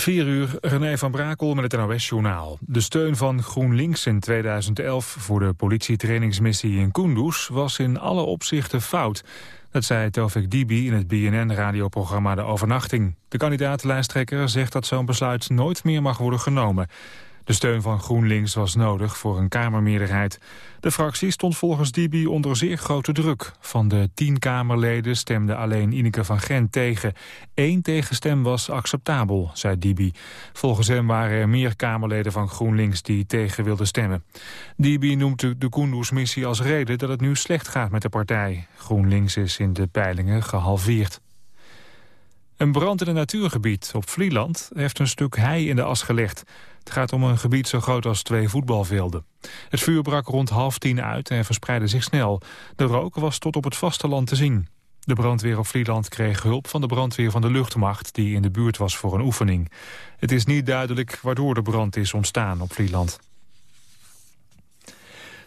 4 uur, René van Brakel met het NOS-journaal. De steun van GroenLinks in 2011 voor de politietrainingsmissie in Kunduz was in alle opzichten fout. Dat zei Tovik Dibi in het BNN-radioprogramma De Overnachting. De kandidaat-lijsttrekker zegt dat zo'n besluit nooit meer mag worden genomen. De steun van GroenLinks was nodig voor een Kamermeerderheid. De fractie stond volgens Dibi onder zeer grote druk. Van de tien Kamerleden stemde alleen Ineke van Gent tegen. Eén tegenstem was acceptabel, zei Dibi. Volgens hem waren er meer Kamerleden van GroenLinks die tegen wilden stemmen. Dibi noemt de Kunduz-missie als reden dat het nu slecht gaat met de partij. GroenLinks is in de peilingen gehalveerd. Een brand in een natuurgebied op Vlieland heeft een stuk hei in de as gelegd. Het gaat om een gebied zo groot als twee voetbalvelden. Het vuur brak rond half tien uit en verspreidde zich snel. De rook was tot op het vasteland te zien. De brandweer op Vlieland kreeg hulp van de brandweer van de luchtmacht... die in de buurt was voor een oefening. Het is niet duidelijk waardoor de brand is ontstaan op Vlieland.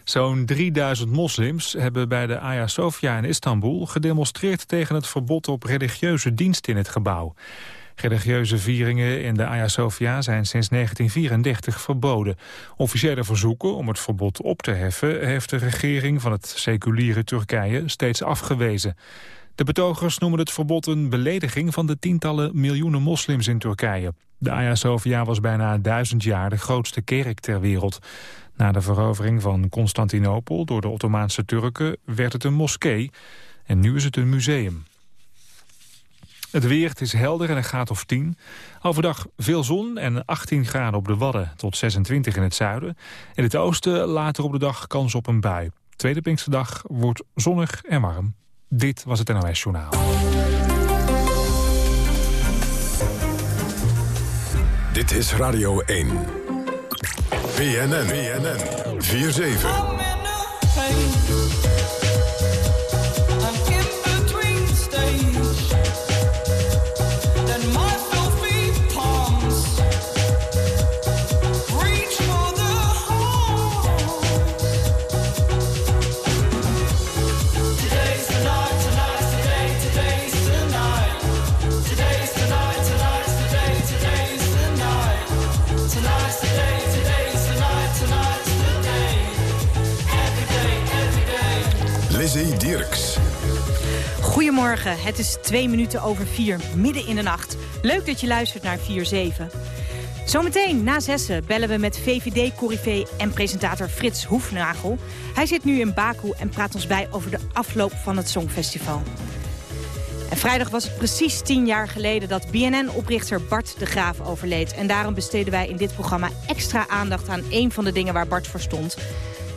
Zo'n 3000 moslims hebben bij de Hagia Sophia in Istanbul gedemonstreerd tegen het verbod op religieuze dienst in het gebouw. Religieuze vieringen in de Hagia Sophia zijn sinds 1934 verboden. Officiële verzoeken om het verbod op te heffen... heeft de regering van het seculiere Turkije steeds afgewezen. De betogers noemen het verbod een belediging van de tientallen miljoenen moslims in Turkije. De Hagia Sophia was bijna duizend jaar de grootste kerk ter wereld. Na de verovering van Constantinopel door de Ottomaanse Turken werd het een moskee en nu is het een museum. Het weer, het is helder en een graad of 10. Overdag veel zon en 18 graden op de Wadden tot 26 in het zuiden. In het oosten later op de dag kans op een bui. Tweede Pinksterdag wordt zonnig en warm. Dit was het NOS Journaal. Dit is Radio 1. BNN. BNN. 4-7. Goedemorgen, het is twee minuten over vier, midden in de nacht. Leuk dat je luistert naar 4-7. Zometeen na zessen bellen we met VVD-corrivé en presentator Frits Hoefnagel. Hij zit nu in Baku en praat ons bij over de afloop van het Songfestival. En vrijdag was het precies tien jaar geleden dat BNN-oprichter Bart de Graaf overleed. En daarom besteden wij in dit programma extra aandacht aan een van de dingen waar Bart voor stond.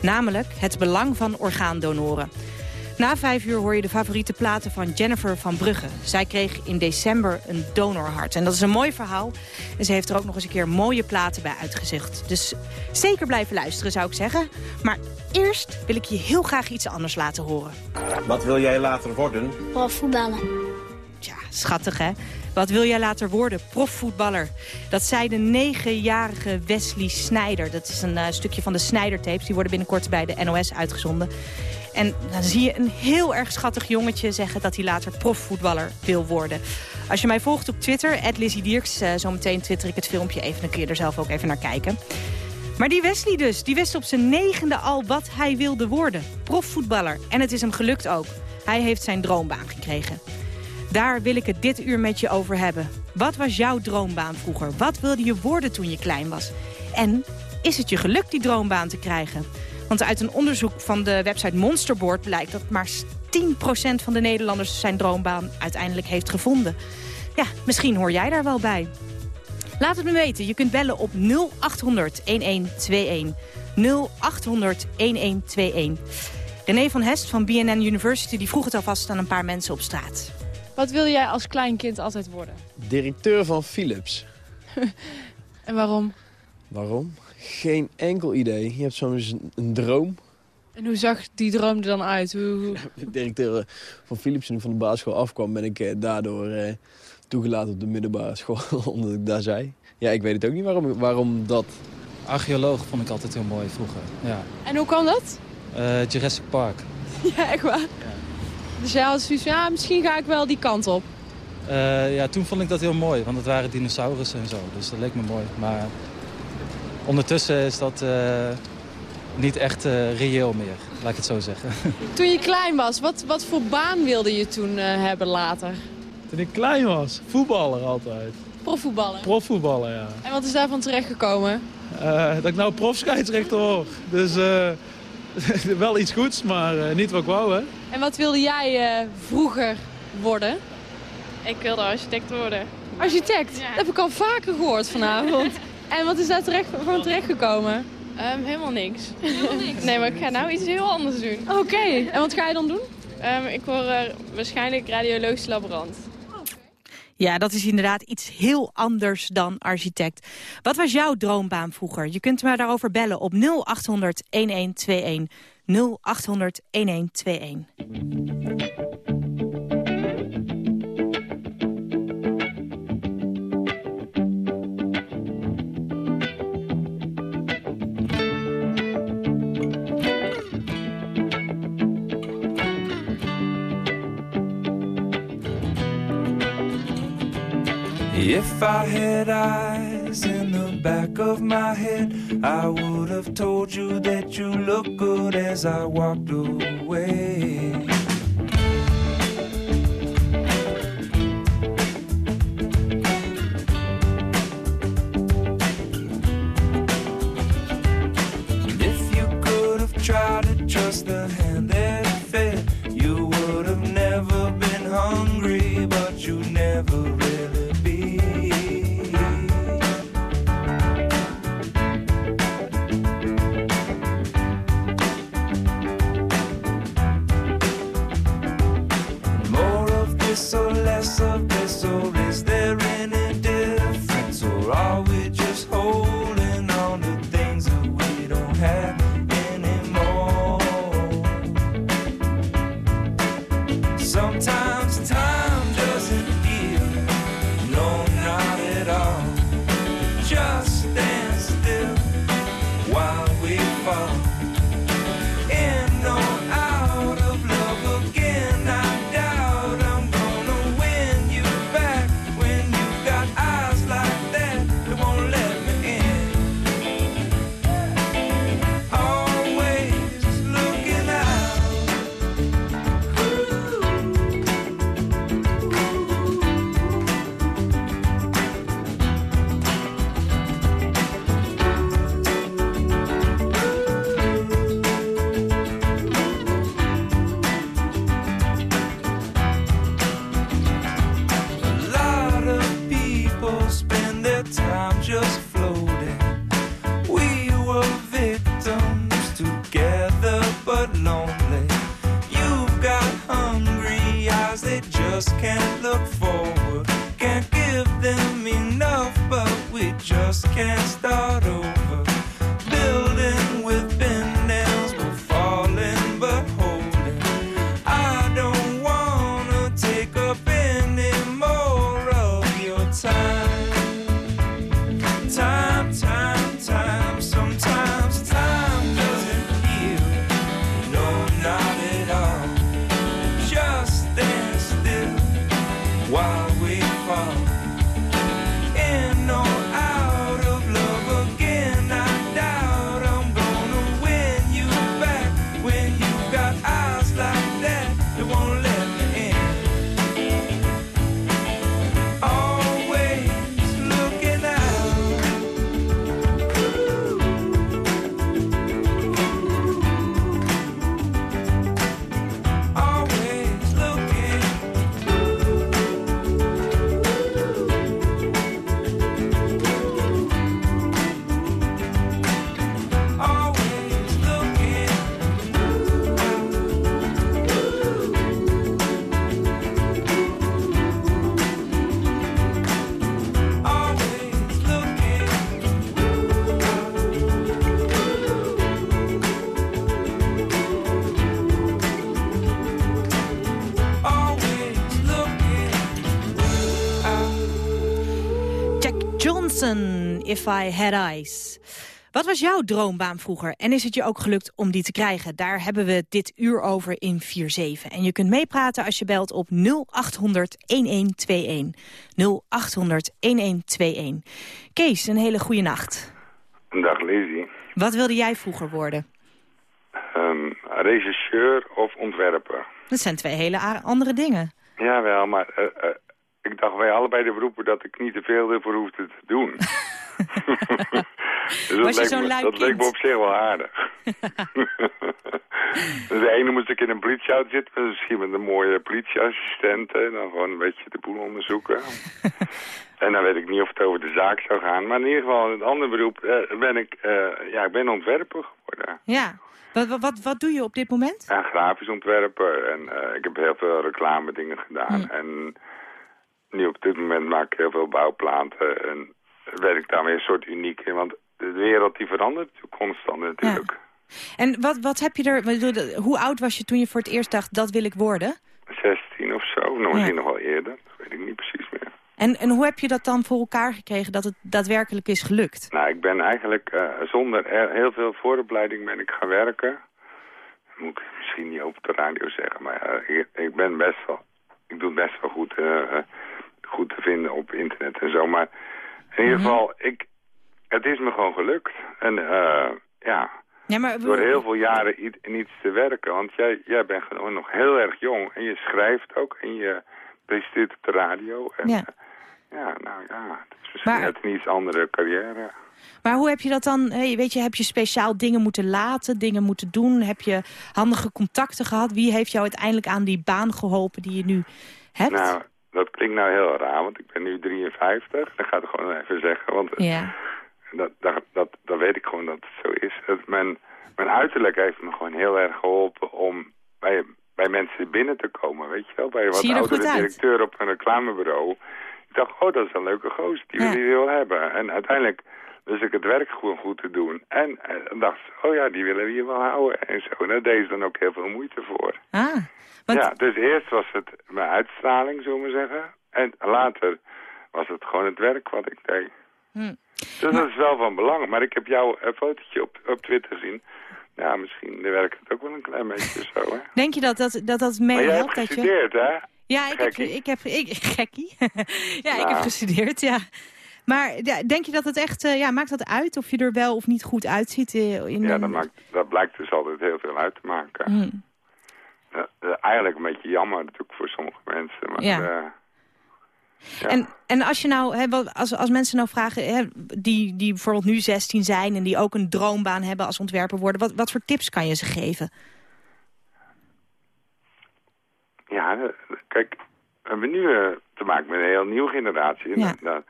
Namelijk het belang van orgaandonoren. Na vijf uur hoor je de favoriete platen van Jennifer van Brugge. Zij kreeg in december een donorhart. En dat is een mooi verhaal. En ze heeft er ook nog eens een keer mooie platen bij uitgezicht. Dus zeker blijven luisteren, zou ik zeggen. Maar eerst wil ik je heel graag iets anders laten horen. Wat wil jij later worden? Profvoetballer. Tja, schattig hè? Wat wil jij later worden? Profvoetballer. Dat zei de negenjarige Wesley Snijder. Dat is een uh, stukje van de Snijder-tapes. Die worden binnenkort bij de NOS uitgezonden. En dan zie je een heel erg schattig jongetje zeggen dat hij later profvoetballer wil worden. Als je mij volgt op Twitter, Lizzie Dierks, uh, zometeen twitter ik het filmpje even. Dan kun je er zelf ook even naar kijken. Maar die Wesley dus, die wist op zijn negende al wat hij wilde worden. Profvoetballer. En het is hem gelukt ook. Hij heeft zijn droombaan gekregen. Daar wil ik het dit uur met je over hebben. Wat was jouw droombaan vroeger? Wat wilde je worden toen je klein was? En is het je gelukt die droombaan te krijgen? Want uit een onderzoek van de website Monsterboard blijkt dat maar 10% van de Nederlanders zijn droombaan uiteindelijk heeft gevonden. Ja, misschien hoor jij daar wel bij. Laat het me weten. Je kunt bellen op 0800 1121. 0800 1121. René van Hest van BNN University die vroeg het alvast aan een paar mensen op straat. Wat wil jij als klein kind altijd worden? Directeur van Philips. en waarom? Waarom? Geen enkel idee. Je hebt soms een droom. En hoe zag die droom er dan uit? Hoe, hoe... de directeur van Philips toen ik van de basisschool afkwam... ben ik eh, daardoor eh, toegelaten op de middelbare school, omdat ik daar zei. Ja, ik weet het ook niet waarom, waarom dat. Archeoloog vond ik altijd heel mooi vroeger, ja. En hoe kwam dat? Uh, Jurassic Park. ja, echt waar? Ja. Dus jij had zoiets ja, misschien ga ik wel die kant op. Eh, ja, toen vond ik dat heel mooi, want het waren dinosaurussen en zo. Dus dat leek me mooi. Maar ondertussen is dat eh, niet echt eh, reëel meer, laat ik het zo zeggen. Toen je klein was, wat, wat voor baan wilde je toen eh, hebben later? Toen ik klein was, voetballer altijd. Profvoetballer. Profvoetballer, ja. En wat is daarvan terechtgekomen? Eh, dat ik nou profscheidsrechter word. Dus eh, wel iets goeds, maar eh, niet wat ik wou, hè. En wat wilde jij eh, vroeger worden? Ik wilde architect worden. Architect. Ja. Dat heb ik al vaker gehoord vanavond. En wat is daar terecht, van terechtgekomen? Ehm, helemaal niks. nee, maar ik ga nou iets heel anders doen. Oké, en wat ga je dan doen? Ehm, ik word eh, waarschijnlijk radiologisch laborant. Ja, dat is inderdaad iets heel anders dan architect. Wat was jouw droombaan vroeger? Je kunt me daarover bellen op 0800 1121. 0800 1121. If I had eyes in the back of my head, I would have told you that you look good as I walked away. If I Had Eyes. Wat was jouw droombaan vroeger en is het je ook gelukt om die te krijgen? Daar hebben we dit uur over in 4-7. En je kunt meepraten als je belt op 0800 1121. 0800 1121. Kees, een hele goede nacht. Dag Lizzie. Wat wilde jij vroeger worden? Um, regisseur of ontwerper? Dat zijn twee hele andere dingen. Jawel, maar eh, eh, ik dacht bij allebei de beroepen dat ik niet te veel ervoor hoefde te doen. dus dat, leek me, dat leek me op zich wel aardig. dus de ene moest ik in een politieauto zitten, misschien met een mooie politieassistent. En dan gewoon een beetje de boel onderzoeken. en dan weet ik niet of het over de zaak zou gaan. Maar in ieder geval, in het andere beroep eh, ben ik, eh, ja, ik ben ontwerper geworden. Ja. Wat, wat, wat, doe je op dit moment? Ja, grafisch ontwerper. En eh, ik heb heel veel reclame dingen gedaan. Hmm. En nu op dit moment maak ik heel veel bouwplaten. En ben ik daarmee een soort uniek in. Want de wereld die verandert constant natuurlijk. En wat, wat heb je er... Hoe oud was je toen je voor het eerst dacht, dat wil ik worden? 16 of zo, nog Ja. misschien nog wel eerder. Dat weet ik niet precies meer. En, en hoe heb je dat dan voor elkaar gekregen dat het daadwerkelijk is gelukt? Nou, ik ben eigenlijk eh, zonder er- heel veel vooropleiding ben ik gaan werken. Moet ik misschien niet op de radio zeggen, maar ik, ik ben best wel... Ik doe best wel goed, eh, goed te vinden op internet en zo. Maar in ieder geval, ik, het is me gewoon gelukt. En eh, ja, Ja, maar, door heel veel jaren i- in iets te werken. Want jij, jij bent gewoon nog heel erg jong. En je schrijft ook en je presenteert op de radio. En, Ja. eh, ja, nou ja, het is misschien Maar- net een iets andere carrière. Maar hoe heb je dat dan, hey, weet je, heb je speciaal dingen moeten laten, dingen moeten doen? Heb je handige contacten gehad? Wie heeft jou uiteindelijk aan die baan geholpen die je nu hebt? Nou, dat klinkt nou heel raar, want ik ben nu 53. Dat ga ik gewoon even zeggen, want eh, ja. dat, dat, dat, dat weet ik gewoon dat het zo is. Het, mijn, mijn uiterlijk heeft me gewoon heel erg geholpen om bij, bij mensen binnen te komen, weet je wel. Bij wat er oudere directeur op een reclamebureau. Ik dacht, oh, dat is een leuke gozer, die Ja. wil je wel hebben. En uiteindelijk dus ik het werk gewoon goed te doen. En dacht, oh ja, die willen we hier wel houden en zo. En daar deed ze dan ook heel veel moeite voor. Ah, want, Ja, dus eerst was het mijn uitstraling, zullen we zeggen. En later was het gewoon het werk wat ik deed. Hm. Dus dat is wel van belang. Maar ik heb jouw fotootje op, op Twitter gezien. Ja, misschien werkt het ook wel een klein beetje zo, hè. denk je dat dat, dat, dat mee maar jij helpt? hebt Dat je... gestudeerd, hè? Ja, ik heb, ik heb ik, gekkie. ja, ik heb Nou. gestudeerd, ja. Maar denk je dat het echt, eh, ja, maakt dat uit of je er wel of niet goed uitziet? eh, in Ja, dat, maakt, dat blijkt dus altijd heel veel uit te maken. Hm. Ja, eh, eigenlijk een beetje jammer natuurlijk voor sommige mensen. Maar, Ja. ja. En, en als, je nou, hè, wat- als, als mensen nou vragen, hè, die, die bijvoorbeeld nu 16 zijn... en die ook een droombaan hebben als ontwerper worden... wat, wat voor tips kan je ze geven? Ja, kijk, we hebben nu te maken met een heel nieuwe generatie. En Ja. dat-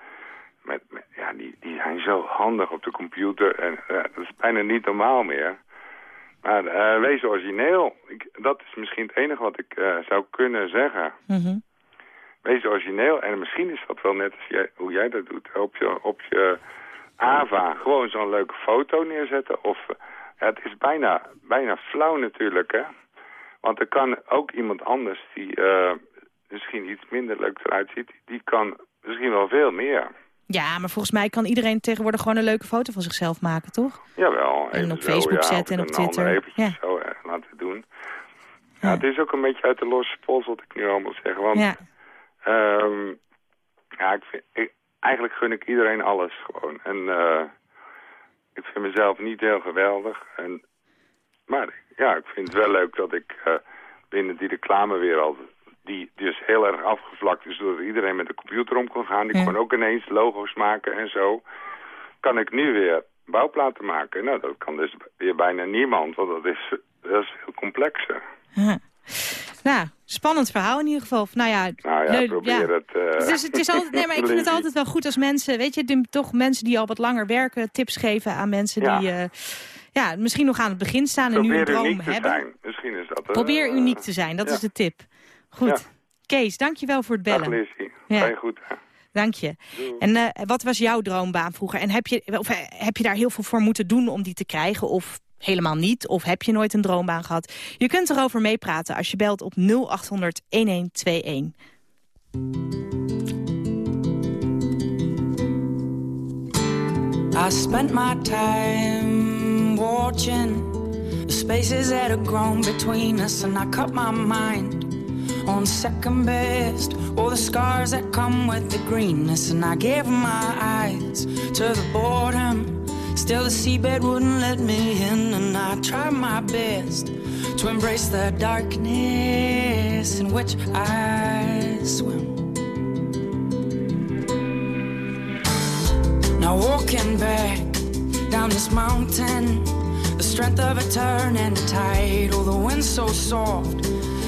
met, met- ja, die, die zijn zo handig op de computer. En eh, dat is bijna niet normaal meer. Maar eh, wees origineel. Ik, dat is misschien het enige wat ik eh, zou kunnen zeggen. Mhm. Wees origineel. En misschien is dat wel net als jij, hoe jij dat doet. Op je, op je AVA gewoon zo'n leuke foto neerzetten. Of, ja, het is bijna, bijna flauw natuurlijk, hè. Want er kan ook iemand anders die misschien iets minder leuk eruit ziet... die kan misschien wel veel meer. Ja, maar volgens mij kan iedereen tegenwoordig gewoon een leuke foto van zichzelf maken, toch? Jawel. En op zo, Facebook ja, zetten en op Twitter. eventjes zo eh, laten doen. Ja, het is ook een beetje uit de losse pols wat ik nu allemaal zeg. Want Ja. Ehm, ja, ik vind, ik, eigenlijk gun ik iedereen alles gewoon. En eh, ik vind mezelf niet heel geweldig. En, maar ja, ik vind het wel leuk dat ik eh, binnen die reclamewereld... Die dus heel erg afgevlakt is doordat iedereen met de computer om kon gaan. Die Ja. kon ook ineens logo's maken en zo. Kan ik nu weer bouwplaten maken. Nou, dat kan dus weer bijna niemand, want dat is, dat is veel complexer. Ja. Nou, spannend verhaal in ieder geval. Nou ja, Nou ja, probeer het... eh, Dus het is altijd, nee, maar ik vind het altijd wel goed als mensen, weet je, die- toch mensen die al wat langer werken, tips geven aan mensen Ja. die, eh, ja, misschien nog aan het begin staan en nu een droom uniek te hebben. zijn. Misschien is dat... eh, Probeer uniek te zijn, dat is de tip. Goed. Ja. Kees, dankjewel voor het Dag bellen. Lizzie. Ja. Ga je goed, hè? Dank je. En eh, wat was jouw droombaan vroeger? En heb je, of, eh, heb je daar heel veel voor moeten doen om die te krijgen? Of helemaal niet? Of heb je nooit een droombaan gehad? Je kunt erover meepraten als je belt op 0800 1121. I spent my time watching the spaces that have grown between us, and I cut my mind on second best. All the scars that come with the greenness, and I gave my eyes to the boredom. Still, the seabed wouldn't let me in, and I tried my best to embrace the darkness in which I swim. Now, walking back down this mountain, the strength of a turn and a tide. Oh, the wind so soft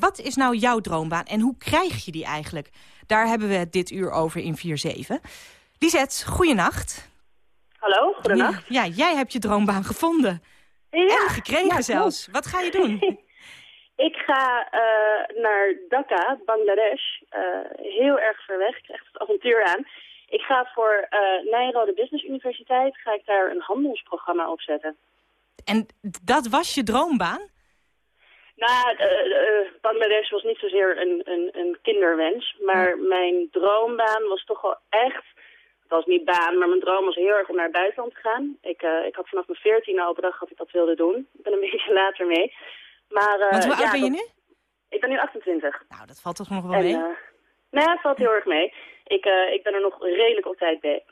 Wat is nou jouw droombaan en hoe krijg je die eigenlijk? Daar hebben we het dit uur over in 4-7. Lisette, goeienacht. Hallo, goedenacht. Ja, jij hebt je droombaan gevonden. Ja, en gekregen ja, zelfs. Wat ga je doen? Ik ga eh, naar Dhaka, Bangladesh. Eh, heel erg ver weg. Ik krijg het avontuur aan. Ik ga voor uh, Nijrode Business Universiteit ga ik daar een handelsprogramma opzetten. En dat was je droombaan? Nou, Bangladesh was niet zozeer een, een, een kinderwens. Maar mijn droombaan was toch wel echt... Het was niet baan, maar mijn droom was heel erg om naar het buitenland te gaan. Ik, eh, ik had vanaf mijn veertiende al bedacht dat ik dat wilde doen. Ik ben een beetje later mee. Maar, Want hoe oud ben je dat- nu? Ik ben nu 28. Nou, dat valt toch nog wel En, mee? eh, nou het valt heel erg mee. Ik, ik ben er nog redelijk op tijd bij.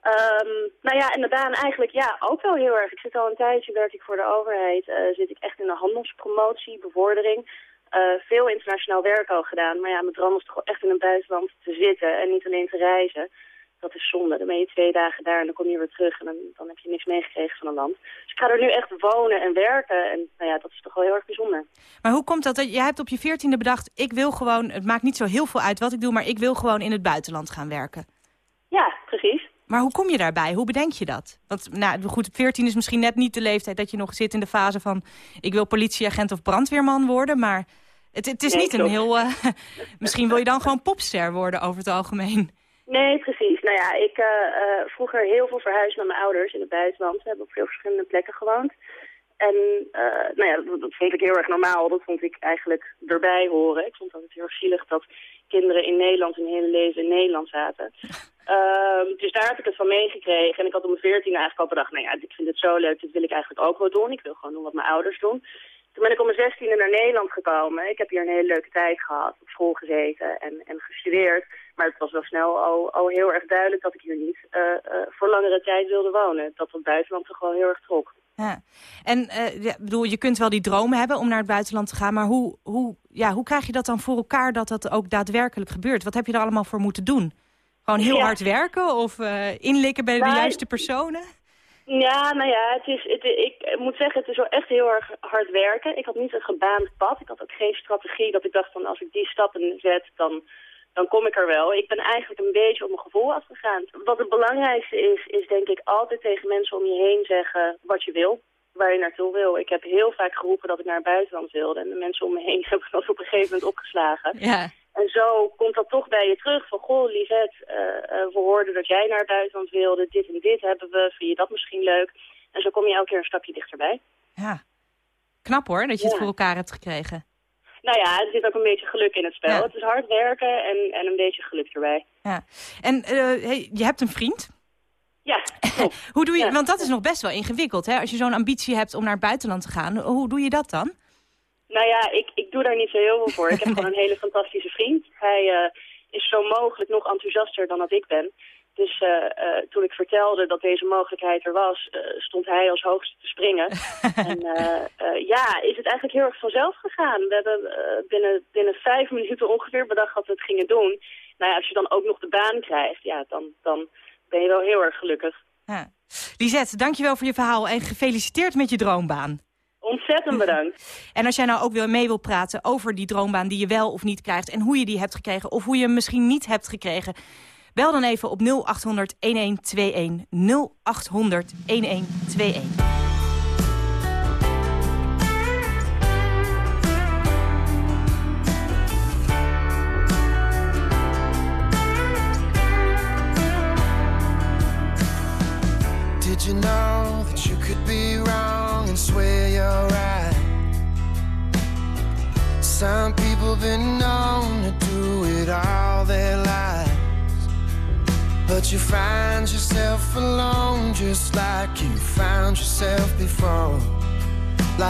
Ehm, nou ja, en de baan eigenlijk ja, ook wel heel erg. Ik zit al een tijdje, werk ik voor de overheid. eh, zit ik echt in de handelspromotie, bevordering. Eh, veel internationaal werk al gedaan. Maar ja, mijn droom was toch echt in het buitenland te zitten en niet alleen te reizen. dat is zonde. Dan ben je twee dagen daar en dan kom je weer terug en dan, dan heb je niks meegekregen van een land. Dus ik ga er nu echt wonen en werken en nou ja, dat is toch wel heel erg bijzonder. Maar hoe komt dat? dat Jij hebt op je veertiende bedacht, ik wil gewoon, het maakt niet zo heel veel uit wat ik doe, maar ik wil gewoon in het buitenland gaan werken. Ja, precies. Maar hoe kom je daarbij? Hoe bedenk je dat? Want nou, goed, 14 is misschien net niet de leeftijd dat je nog zit in de fase van... ik wil politieagent of brandweerman worden, maar het, het is Nee, niet een heel... eh, misschien wil je dan gewoon popster worden over het algemeen. Nee, precies. Nou ja, ik eh eh, vroeger heel veel verhuisd met mijn ouders in het buitenland. We hebben op veel verschillende plekken gewoond. En eh, nou ja, dat, dat vond ik heel erg normaal. Dat vond ik eigenlijk erbij horen. Ik vond het altijd heel erg zielig dat kinderen in Nederland hun hele leven in Nederland zaten. Ehm, dus daar heb ik het van meegekregen. En ik had op mijn veertien eigenlijk al bedacht, nou ja, ik vind het zo leuk, dit wil ik eigenlijk ook wel doen. Ik wil gewoon doen wat mijn ouders doen. Toen ben ik op mijn zestiende naar Nederland gekomen. Ik heb hier een hele leuke tijd gehad, op school gezeten en, en gestudeerd. Maar het was wel snel al, al heel erg duidelijk dat ik hier niet eh, eh, voor langere tijd wilde wonen. Dat het buitenland toch wel heel erg trok. Ja. En eh, ja, bedoel, je kunt wel die droom hebben om naar het buitenland te gaan... maar hoe, hoe, ja, hoe krijg je dat dan voor elkaar dat dat ook daadwerkelijk gebeurt? Wat heb je er allemaal voor moeten doen? Gewoon heel Ja. hard werken of inlikken bij de Nou, juiste personen? Ja, nou ja, het is, het, ik moet zeggen, het is wel echt heel erg hard werken. Ik had niet een gebaand pad. Ik had ook geen strategie dat ik dacht van als ik die stappen zet, dan, dan kom ik er wel. Ik ben eigenlijk een beetje op mijn gevoel afgegaan. Wat het belangrijkste is, is denk ik altijd tegen mensen om je heen zeggen wat je wil. Waar je naartoe wil. Ik heb heel vaak geroepen dat ik naar het buitenland wilde. En de mensen om me heen hebben dat op een gegeven moment opgeslagen. Ja. En zo komt dat toch bij je terug van, goh Lisette, eh, eh, we hoorden dat jij naar het buitenland wilde, dit en dit hebben we, vind je dat misschien leuk? En zo kom je elke keer een stapje dichterbij. Ja. Knap hoor, dat je het voor elkaar hebt gekregen. Nou ja, er zit ook een beetje geluk in het spel. Ja. Het is hard werken en, en een beetje geluk erbij. Ja. En eh, hey, je hebt een vriend. Ja, Hoe doe je, Ja. want dat is nog best wel ingewikkeld, hè? Als je zo'n ambitie hebt om naar het buitenland te gaan, hoe doe je dat dan? Nou ja, ik, ik doe daar niet zo heel veel voor. Ik heb gewoon een hele fantastische vriend. Hij eh, is zo mogelijk nog enthousiaster dan dat ik ben. Dus eh, eh, toen ik vertelde dat deze mogelijkheid er was, eh, stond hij als hoogste te springen. en ja, is het eigenlijk heel erg vanzelf gegaan. We hebben binnen, binnen vijf minuten ongeveer bedacht dat we het gingen doen. Nou ja, als je dan ook nog de baan krijgt, ja, dan, dan ben je wel heel erg gelukkig. Ja. Lisette, dankjewel voor je verhaal en gefeliciteerd met je droombaan. Ontzettend bedankt. En als jij nou ook weer mee wil praten over die droombaan die je wel of niet krijgt... en hoe je die hebt gekregen of hoe je hem misschien niet hebt gekregen... bel dan even op 0800 1121 0800 1121.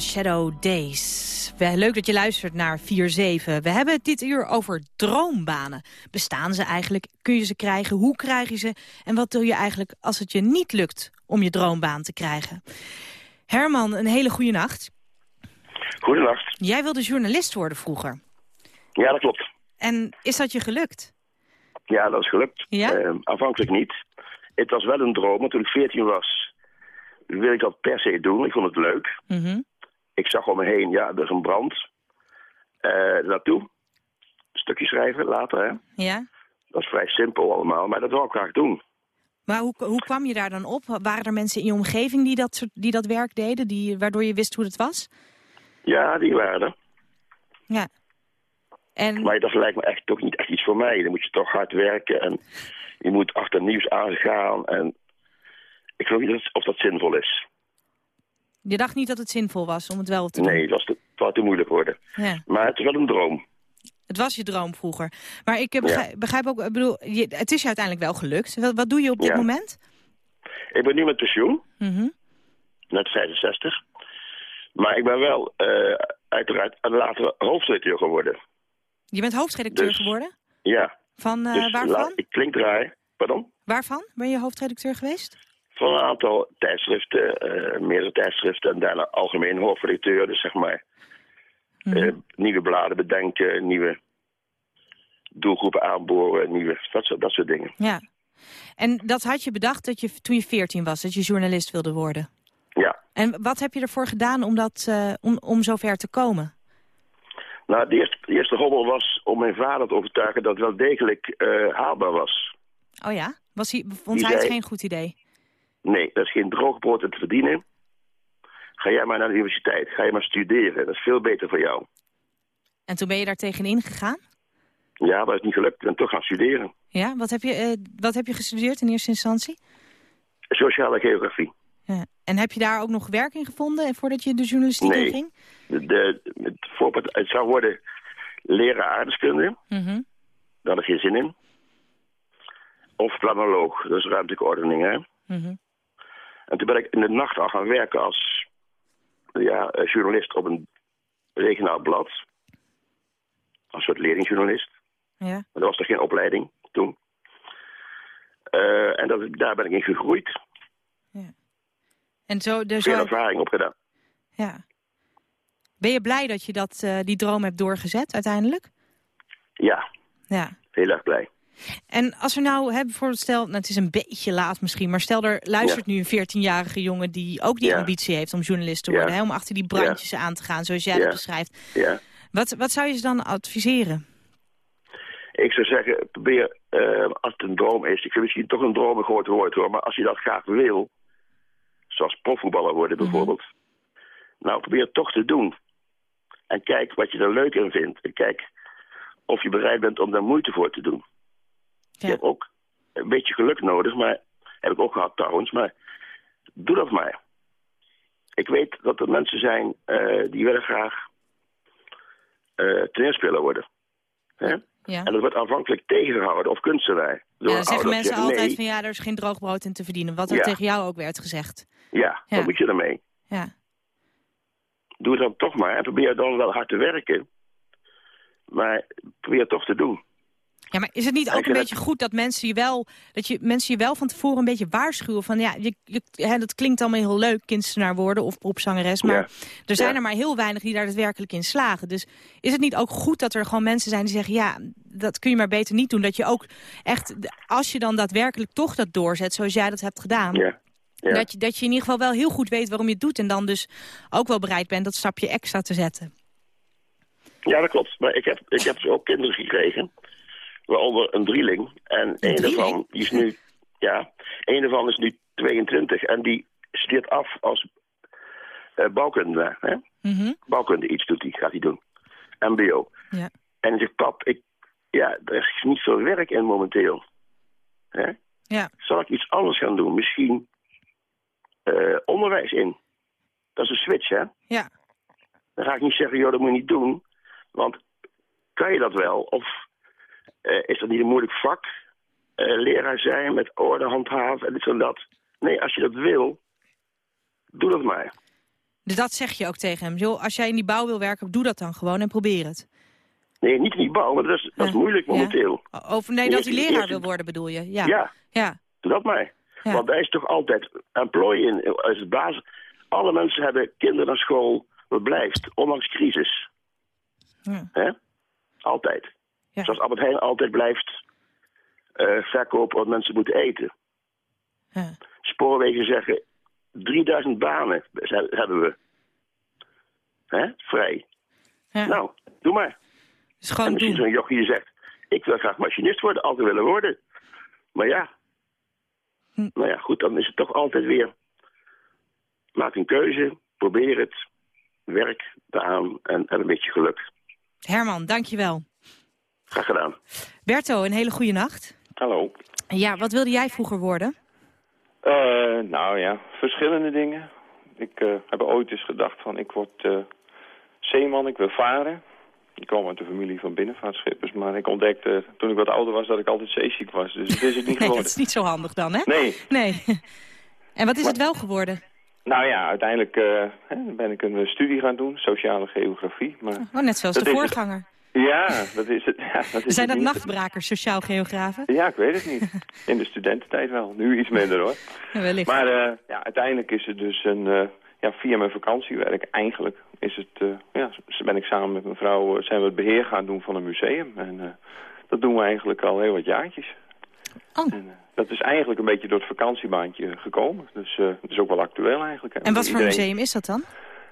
Shadow Days. Leuk dat je luistert naar 4-7. We hebben het dit uur over droombanen. Bestaan ze eigenlijk? Kun je ze krijgen? Hoe krijg je ze? En wat doe je eigenlijk als het je niet lukt om je droombaan te krijgen? Herman, een hele goede nacht. Goedenacht. Jij wilde journalist worden vroeger. Ja, dat klopt. En is dat je gelukt? Ja, dat is gelukt. Ja? Aanvankelijk niet. Het was wel een droom, maar toen ik 14 was, wilde ik dat per se doen. Ik vond het leuk. Mhm. Ik zag om me heen, ja, er is een brand. Eh naartoe. Een stukje schrijven later, hè. Ja? Dat is vrij simpel allemaal, maar dat wil ik graag doen. Maar hoe, hoe kwam je daar dan op? Waren er mensen in je omgeving die dat, die dat werk deden? Die, waardoor je wist hoe het was? Ja, die waren er. Ja. En, Maar dat lijkt me echt toch niet echt iets voor mij. Dan moet je toch hard werken en je moet achter nieuws aangaan. En ik geloof niet of dat zinvol is. Je dacht niet dat het zinvol was om het wel te doen? Nee, dat, is te, het te moeilijk worden. Ja. Maar het is wel een droom. Het was je droom vroeger. Maar ik eh, Ja. begrijp, ook, ik bedoel, je, het is je uiteindelijk wel gelukt. Wat, wat doe je op dit Ja. moment? Ik ben nu met pensioen, Mhm. net 65. Maar ik ben wel uh, uiteraard later hoofdredacteur geworden. Je bent hoofdredacteur Dus- geworden? Ja. Van uh, dus waarvan? laat- ik klink raar. Pardon? Waarvan ben je hoofdredacteur geweest? Van een aantal tijdschriften, uh, meerdere tijdschriften en daarna algemeen hoofdredacteur. Dus zeg maar Mhm. uh, nieuwe bladen bedenken, nieuwe doelgroepen aanboren, nieuwe, dat, soort, dat soort dingen. Ja. En dat had je bedacht dat je, toen je 14 was, dat je journalist wilde worden? Ja. En wat heb je ervoor gedaan om, dat, uh, om, om zover te komen? Nou, de eerste, de eerste hobbel was om mijn vader te overtuigen dat het wel degelijk uh, haalbaar was. Oh ja? Was hij, vond Die hij het geen goed idee? Nee, dat is geen droog brood te verdienen. Ga jij maar naar de universiteit, ga je maar studeren. Dat is veel beter voor jou. En toen ben je daar tegenin gegaan? Ja, maar dat is niet gelukt. Ik ben toch gaan studeren. Ja, wat heb je, uh, wat heb je gestudeerd in eerste instantie? Sociale geografie. Ja. En heb je daar ook nog werk in gevonden voordat je de journalistiek Nee. inging? De, de, het, voorbeeld, het zou worden leraar aardeskunde. Mhm. Daar had ik geen zin in. Of planoloog, dat is ruimtelijke ordening, hè. Mhm. En toen ben ik in de nacht al gaan werken als ja, eh, journalist op een regionaal blad. Als soort leerlingjournalist. Ja. Maar er was er geen opleiding toen. Eh, en dat, daar ben ik in gegroeid. En zo, de, Veel ervaring opgedaan. ja. Ben je blij dat je dat, eh, die droom hebt doorgezet uiteindelijk? Ja, Ja. heel erg blij. En als er nou, hè, bijvoorbeeld stel, nou, het is een beetje laat misschien, maar stel er luistert nu een 14-jarige jongen die ook die Ja. ambitie heeft om journalist te Ja. worden, hè, om achter die brandjes aan te gaan, zoals jij dat beschrijft. Ja. Wat, wat zou je ze dan adviseren? Ik zou zeggen, probeer, eh, als het een droom is... Ik vind misschien toch een droom groot woord hoor... maar als je dat graag wil... zoals profvoetballer worden bijvoorbeeld... nou, probeer het toch te doen. En kijk wat je er leuk in vindt. En kijk of je bereid bent om daar moeite voor te doen. Je hebt ook een beetje geluk nodig, maar heb ik ook gehad trouwens. Maar doe dat maar. Ik weet dat er mensen zijn eh, die willen graag toneelspeler worden. Hè? Ja. En dat wordt aanvankelijk tegengehouden, of kunstenaar. Door Ja, dan zeggen mensen Zeggen, altijd nee, van ja, er is geen droog brood in te verdienen. Wat er Ja. tegen jou ook werd gezegd. Ja, Ja. wat moet je ermee? Ja. Doe het dan toch maar. En probeer dan wel hard te werken. Maar probeer het toch te doen. Ja, maar is het niet ook een beetje goed dat mensen je wel, dat je mensen je wel van tevoren een beetje waarschuwen van ja, je, je, hè, dat klinkt allemaal heel leuk, kunstenaar worden of popzangeres, maar Ja. er zijn Ja. er maar heel weinig die daar daadwerkelijk in slagen. Dus is het niet ook goed dat er gewoon mensen zijn die zeggen ja, dat kun je maar beter niet doen. Dat je ook echt, als je dan daadwerkelijk toch dat doorzet zoals jij dat hebt gedaan, Ja. Ja. dat, je, dat je in ieder geval wel heel goed weet waarom je het doet en dan dus ook wel bereid bent dat stapje extra te zetten. Ja, dat klopt. Maar ik heb, ik heb dus ook kinderen gekregen. Waaronder een drieling. En een, drieling? die is nu... Ja, een daarvan is nu 22. En die studeert af als eh bouwkunde. Hè? Mhm. Bouwkunde iets doet hij, gaat hij doen. MBO. Ja. En hij zegt, pap, ik, ja, er is niet veel werk in momenteel. Hè? Ja. Zal ik iets anders gaan doen? Misschien eh, onderwijs in. Dat is een switch, hè? Ja. Dan ga ik niet zeggen, joh, dat moet je niet doen. Want kan je dat wel? Of is dat niet een moeilijk vak? Eh, leraar zijn met orde handhaven en dit en dat. Nee, als je dat wil, doe dat maar. Dus dat zeg je ook tegen hem. Joh, als jij in die bouw wil werken, doe dat dan gewoon en probeer het. Nee, niet in die bouw, maar dat is, dat is moeilijk momenteel. Over, nee, dat hij leraar eerst- wil worden bedoel je? Ja. Ja. ja. Doe dat maar. Ja. Want hij is toch altijd employee in, als het basis. Alle mensen hebben kinderen naar school. Dat blijft, ondanks crisis. Ja. Hè? Altijd. Zoals Albert Heijn altijd blijft eh, verkopen wat mensen moeten eten. Ja. Spoorwegen zeggen 3000 banen hebben we. Hè? Vrij. Ja. Nou, doe maar. Dus gewoon en misschien zo'n jochie die zegt, ik wil graag machinist worden, altijd willen worden. Maar ja, Hm. nou ja, goed, dan is het toch altijd weer, maak een keuze, probeer het, werk eraan en heb een beetje geluk. Herman, dankjewel. Graag gedaan. Berto, een hele goede nacht. Hallo. Ja, wat wilde jij vroeger worden? Eh, nou ja, verschillende dingen. Ik eh, heb ooit eens gedacht van ik word eh, zeeman, ik wil varen. Ik kwam uit de familie van binnenvaartschippers, maar ik ontdekte toen ik wat ouder was dat ik altijd zeeziek was. Dus het is het niet Nee, geworden. dat is niet zo handig dan, hè? Nee. Nee. En wat is het wel geworden? Nou ja, uiteindelijk ben ik een studie gaan doen, sociale geografie. Maar Oh, net zoals de het- voorganger. Ja, dat is het. Ja, dat is Zijn dat nachtbrakers, sociaal geografen? Ja, ik weet het niet. In de studententijd wel. Nu iets minder hoor. Ja, wellicht. Maar eh, ja, uiteindelijk is het dus een, eh, ja, via mijn vakantiewerk eigenlijk is het, eh, ja, ben ik samen met mijn vrouw, zijn we het beheer gaan doen van een museum. En dat doen we eigenlijk al heel wat jaartjes. Oh. En, dat is eigenlijk een beetje door het vakantiebaantje gekomen. Dus het is ook wel actueel eigenlijk. En wat voor museum is dat dan?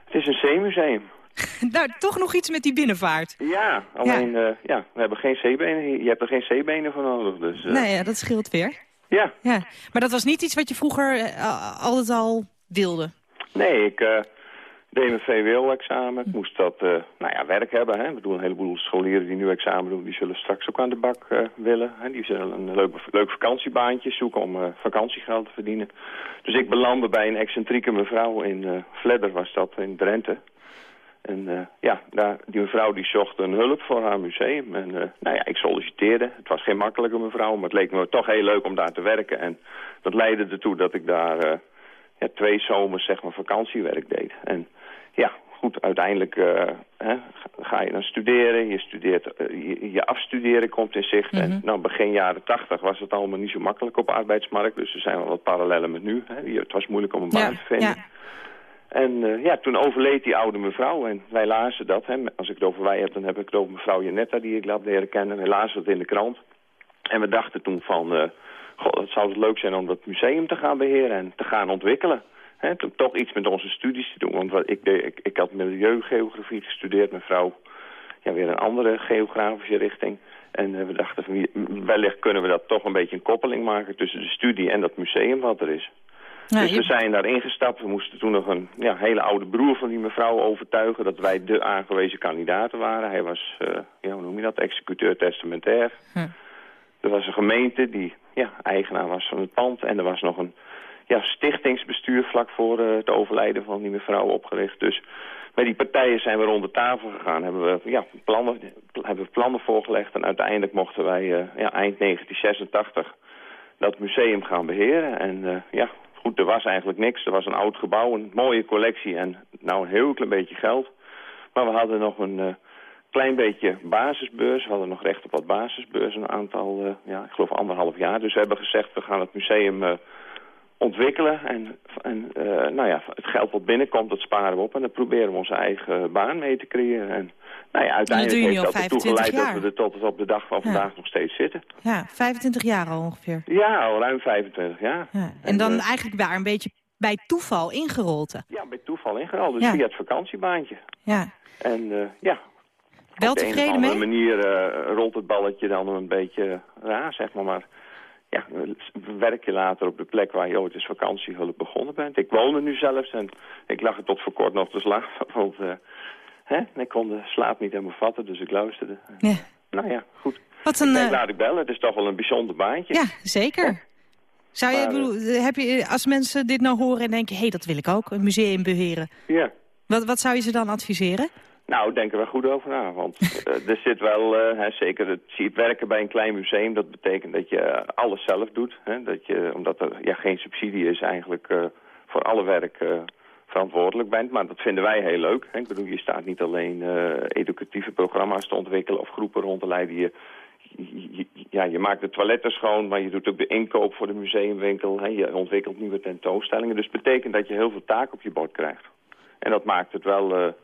Het is een zeemuseum. nou, toch nog iets met die binnenvaart. Ja, alleen ja. ja, we hebben geen zeebenen. Je hebt er geen zeebenen voor nodig. Dus, eh, Nee, ja, dat scheelt weer. Ja. ja. Maar dat was niet iets wat je vroeger eh, altijd al wilde? Nee, ik eh, deed mijn VWO-examen. Ik moest dat, eh, nou ja, werk hebben. Hè. We doen een heleboel scholieren die nu examen doen. Die zullen straks ook aan de bak eh, willen. Hè. Die zullen een leuk, leuk vakantiebaantje zoeken om eh, vakantiegeld te verdienen. Dus ik belandde bij een excentrieke mevrouw in eh Vledder, was dat, in Drenthe. En eh, ja, daar, die mevrouw die zocht een hulp voor haar museum. En eh, nou ja, ik solliciteerde. Het was geen makkelijke mevrouw, maar het leek me toch heel leuk om daar te werken. En dat leidde ertoe dat ik daar eh, ja, twee zomers zeg maar vakantiewerk deed. En ja, goed, uiteindelijk hè, ga- je dan studeren. Je, studeert, je, je afstuderen komt in zicht. En nou, begin jaren tachtig was het allemaal niet zo makkelijk op de arbeidsmarkt. Dus er zijn wel wat parallellen met nu. Hè. Het was moeilijk om een baan te vinden. En eh, ja, toen overleed die oude mevrouw en wij lazen dat. Hè. Als ik het over wij heb, dan heb ik het over mevrouw Janetta die ik laat leren kennen. Wij lazen het in de krant. En we dachten toen van, eh goh, het zou het leuk zijn om dat museum te gaan beheren en te gaan ontwikkelen. Hè, to- toch iets met onze studies te doen. Want ik, deed, ik, ik had milieugeografie gestudeerd, mijn vrouw ja, weer een andere geografische richting. En eh, we dachten, van, wellicht kunnen we dat toch een beetje een koppeling maken tussen de studie en dat museum wat er is. Dus we zijn daar ingestapt. We moesten toen nog een ja, hele oude broer van die mevrouw overtuigen dat wij de aangewezen kandidaten waren. Hij was, eh, ja, hoe noem je dat, executeur testamentair. Hm. Er was een gemeente die ja, eigenaar was van het pand. En er was nog een ja, stichtingsbestuur vlak voor eh, het overlijden van die mevrouw opgericht. Dus met die partijen zijn we rond de tafel gegaan. Hebben we ja, plannen, hebben we plannen voorgelegd. En uiteindelijk mochten wij eh, ja, eind 1986 dat museum gaan beheren. En ja, goed, er was eigenlijk niks. Er was een oud gebouw, een mooie collectie en nou een heel klein beetje geld. Maar we hadden nog een eh, klein beetje basisbeurs. We hadden nog recht op wat basisbeurs, een aantal, eh, ja, ik geloof anderhalf jaar. Dus we hebben gezegd, we gaan het museum eh, ontwikkelen. En, en eh, nou ja, het geld wat binnenkomt, dat sparen we op. En dan proberen we onze eigen baan mee te creëren. En nou ja, uiteindelijk nu heeft dat ertoe 25 geleid jaar. dat we er tot op de dag van vandaag nog steeds zitten. Ja, 25 jaar al ongeveer. Ja, al ruim 25 jaar. Ja. En dan eh, eigenlijk daar een beetje bij toeval ingerold. Ja, bij toeval ingehaald. Dus Ja. via het vakantiebaantje. Ja. En eh, ja, Wel op de een of tevreden andere mee? manier rolt het balletje dan een beetje raar, zeg maar. Maar ja, werk je later op de plek waar je ooit als vakantiehulp begonnen bent. Ik woon er nu zelfs en ik lag er tot voor kort nog te slapen. Want eh, hè, ik kon de slaap niet helemaal vatten, dus ik luisterde. Ja. Nou ja, goed. Wat een, ik eh, laat ik bellen. Het is toch wel een bijzonder baantje. Ja, zeker. Zou je, Maar, bedoel, heb je, als mensen dit nou horen en denken, hé, hey, dat wil ik ook, een museum beheren. Ja. Wat, wat zou je ze dan adviseren? Nou, denk er wel goed over na. Want eh, er zit wel, eh, hè, zeker het, het werken bij een klein museum, dat betekent dat je alles zelf doet. Hè? Dat je, omdat er ja, geen subsidie is eigenlijk eh, voor alle werk verantwoordelijk bent. Maar dat vinden wij heel leuk. Hè. Ik bedoel, je staat niet alleen educatieve programma's te ontwikkelen of groepen rond te leiden. Je, ja, je maakt de toiletten schoon, maar je doet ook de inkoop voor de museumwinkel. Hè. Je ontwikkelt nieuwe tentoonstellingen. Dus het betekent dat je heel veel taak op je bord krijgt. En dat maakt het wel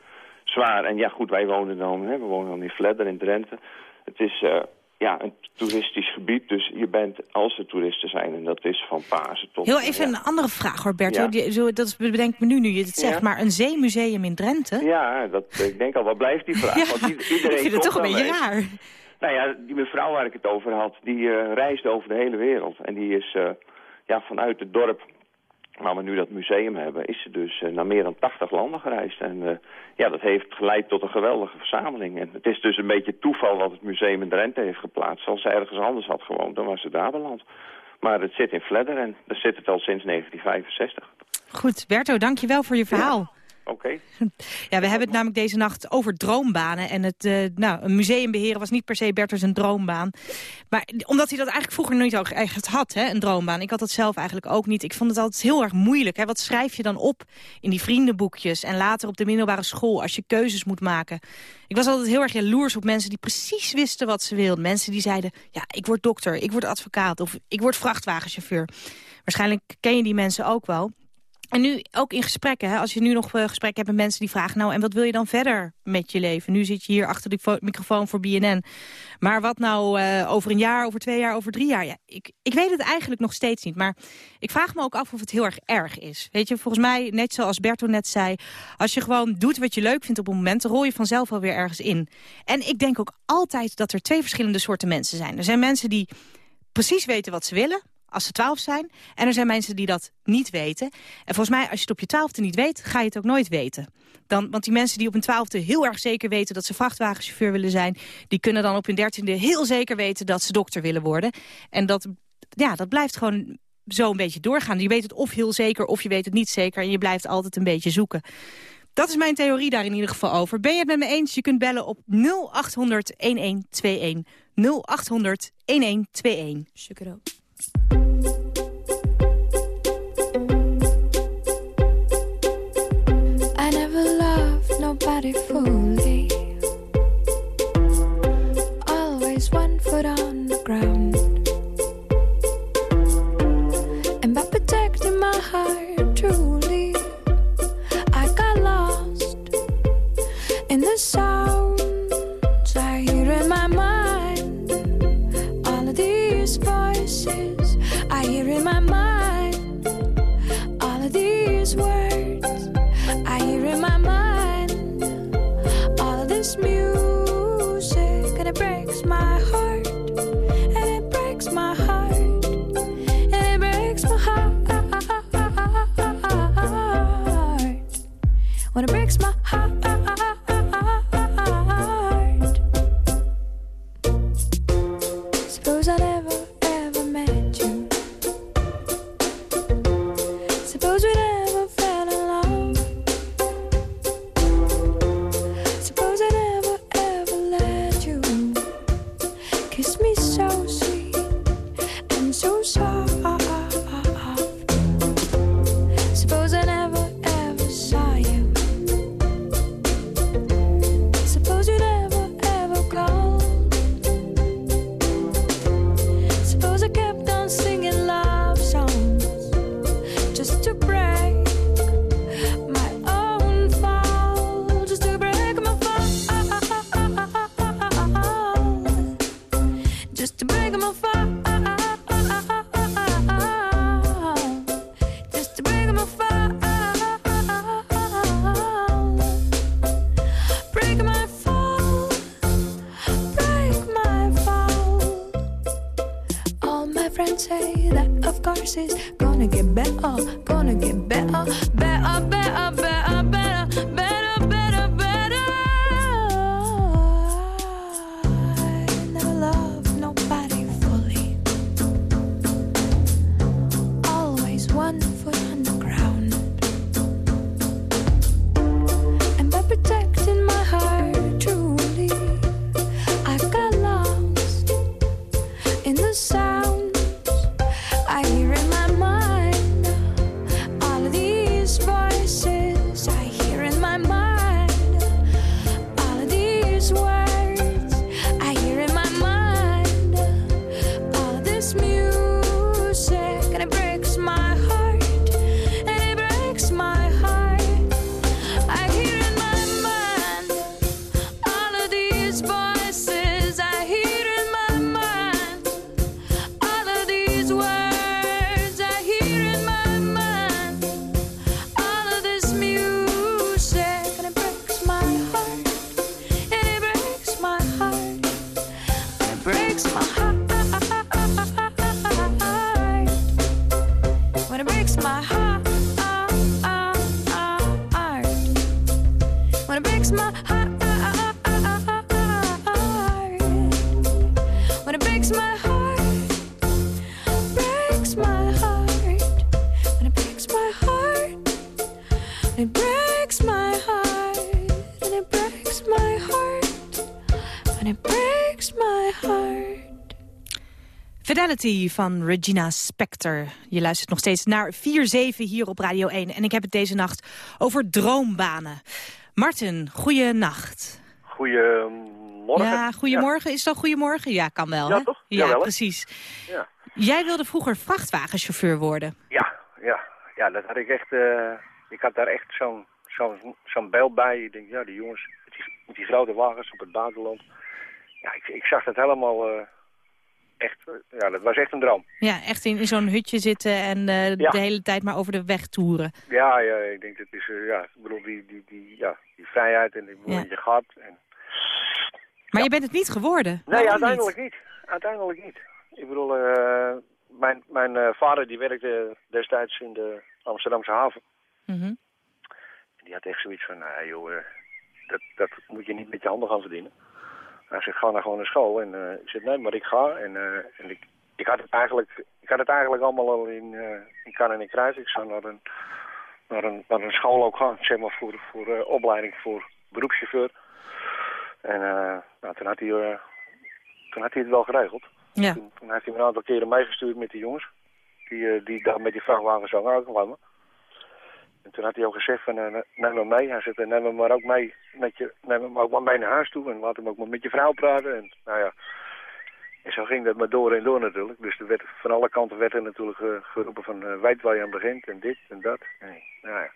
zwaar. En ja, goed, wij wonen dan, hè, we wonen dan in Vledder in Drenthe. Het is eh, ja, een toeristisch gebied, dus je bent, als er toeristen zijn, en dat is van Pasen tot... Heel even een andere vraag, Roberto. Ja. Die, zo, dat bedenk me nu, nu je het zegt. Ja. Maar een zeemuseum in Drenthe? Ja, dat, ik denk al, wat blijft die vraag? Want iedereen ik vind het toch een beetje raar. Nou ja, die mevrouw waar ik het over had, die eh, reisde over de hele wereld. En die is eh, ja, vanuit het dorp waar we nu dat museum hebben, is ze dus eh, naar meer dan 80 landen gereisd. En eh, ja, dat heeft geleid tot een geweldige verzameling. En het is dus een beetje toeval dat het museum in Drenthe heeft geplaatst. Als ze ergens anders had gewoond, dan was ze daar beland. Maar het zit in Vledder en daar zit het al sinds 1965. Goed, Berto, dankjewel voor je verhaal. Oké. Ja, we hebben het namelijk deze nacht over droombanen. En het, eh, nou, een museum beheren was niet per se Bertus een droombaan. Maar omdat hij dat eigenlijk vroeger nooit ook echt had, hè, een droombaan. Ik had dat zelf eigenlijk ook niet. Ik vond het altijd heel erg moeilijk. Hè. Wat schrijf je dan op in die vriendenboekjes? En later op de middelbare school, als je keuzes moet maken. Ik was altijd heel erg jaloers op mensen die precies wisten wat ze wilden. Mensen die zeiden, ja, ik word dokter, ik word advocaat of ik word vrachtwagenchauffeur. Waarschijnlijk ken je die mensen ook wel. En nu ook in gesprekken, hè, als je nu nog eh, gesprekken hebt met mensen die vragen... nou, en wat wil je dan verder met je leven? Nu zit je hier achter de fo- microfoon voor BNN. Maar wat nou eh, over een jaar, over twee jaar, over drie jaar? Ja, ik, ik weet het eigenlijk nog steeds niet. Maar ik vraag me ook af of het heel erg erg is. Weet je, volgens mij, net zoals Berto net zei... als je gewoon doet wat je leuk vindt op een moment... dan rol je vanzelf alweer ergens in. En ik denk ook altijd dat er twee verschillende soorten mensen zijn. Er zijn mensen die precies weten wat ze willen als ze twaalf zijn. En er zijn mensen die dat niet weten. En volgens mij, als je het op je twaalfde niet weet, ga je het ook nooit weten. Dan, want die mensen die op hun twaalfde heel erg zeker weten dat ze vrachtwagenchauffeur willen zijn... die kunnen dan op hun dertiende heel zeker weten dat ze dokter willen worden. En dat, ja, dat blijft gewoon zo een beetje doorgaan. Je weet het of heel zeker of je weet het niet zeker. En je blijft altijd een beetje zoeken. Dat is mijn theorie daar in ieder geval over. Ben je het met me eens? Je kunt bellen op 0800 1121. 0800 1121. Sukero. I never loved nobody fully. Always one foot on the ground. And by protecting my heart truly, I got lost in the sounds When it breaks my heart. Van Regina Spector. Je luistert nog steeds naar 4-7 hier op Radio 1. En ik heb het deze nacht over droombanen. Martin, goeienacht. Goedemorgen. Ja, goedemorgen. Is dat goedemorgen? Ja, kan wel. Ja, hè? toch? Ja, Jawel, precies. Ja. Jij wilde vroeger vrachtwagenchauffeur worden. Ja, ja, ja, dat had ik echt. eh, ik had daar echt zo'n zo'n zo'n beeld bij. Ik denk, ja, die jongens met die, met die grote wagens op het buitenland. Ja, ik, ik zag dat helemaal eh, echt. ja, dat was echt een droom. Ja, echt in, in zo'n hutje zitten en eh, Ja. de hele tijd maar over de weg toeren. Ja, ja, ik denk dat is, eh, ja, ik bedoel, die, die, die, ja, die vrijheid en ik bedoel, Ja. je gat. En, Maar je bent het niet geworden. nee, uiteindelijk niet? Uiteindelijk niet. Ik bedoel, eh, mijn, mijn vader die werkte destijds in de Amsterdamse haven. Mhm. Die had echt zoiets van, nou joh, dat, dat moet je niet met je handen gaan verdienen. Hij zegt, ga nou gewoon naar school. En eh, ik zeg, nee, maar ik ga. En, eh, en ik, ik, had het eigenlijk, ik had het eigenlijk allemaal al in, eh in kan en in kruis. Ik zou naar een, naar een, naar een school ook gaan, zeg maar, voor, voor opleiding voor beroepschauffeur. En nou, toen, had hij, toen had hij het wel geregeld. Ja. Toen, toen heeft hij me een aantal keren meegestuurd met die jongens. Die, die daar met die vrachtwagen zo aankwamen. En toen had hij ook gezegd van, eh, neem me mee. Hij zei, neem me maar ook mee, met je, neem me maar ook maar mee naar huis toe. En laat hem ook maar met je vrouw praten. En nou ja, en zo ging dat maar door en door natuurlijk. Dus er werd, van alle kanten werd er natuurlijk eh, geroepen van, eh, weet waar je aan begint en dit en dat. En, nou ja.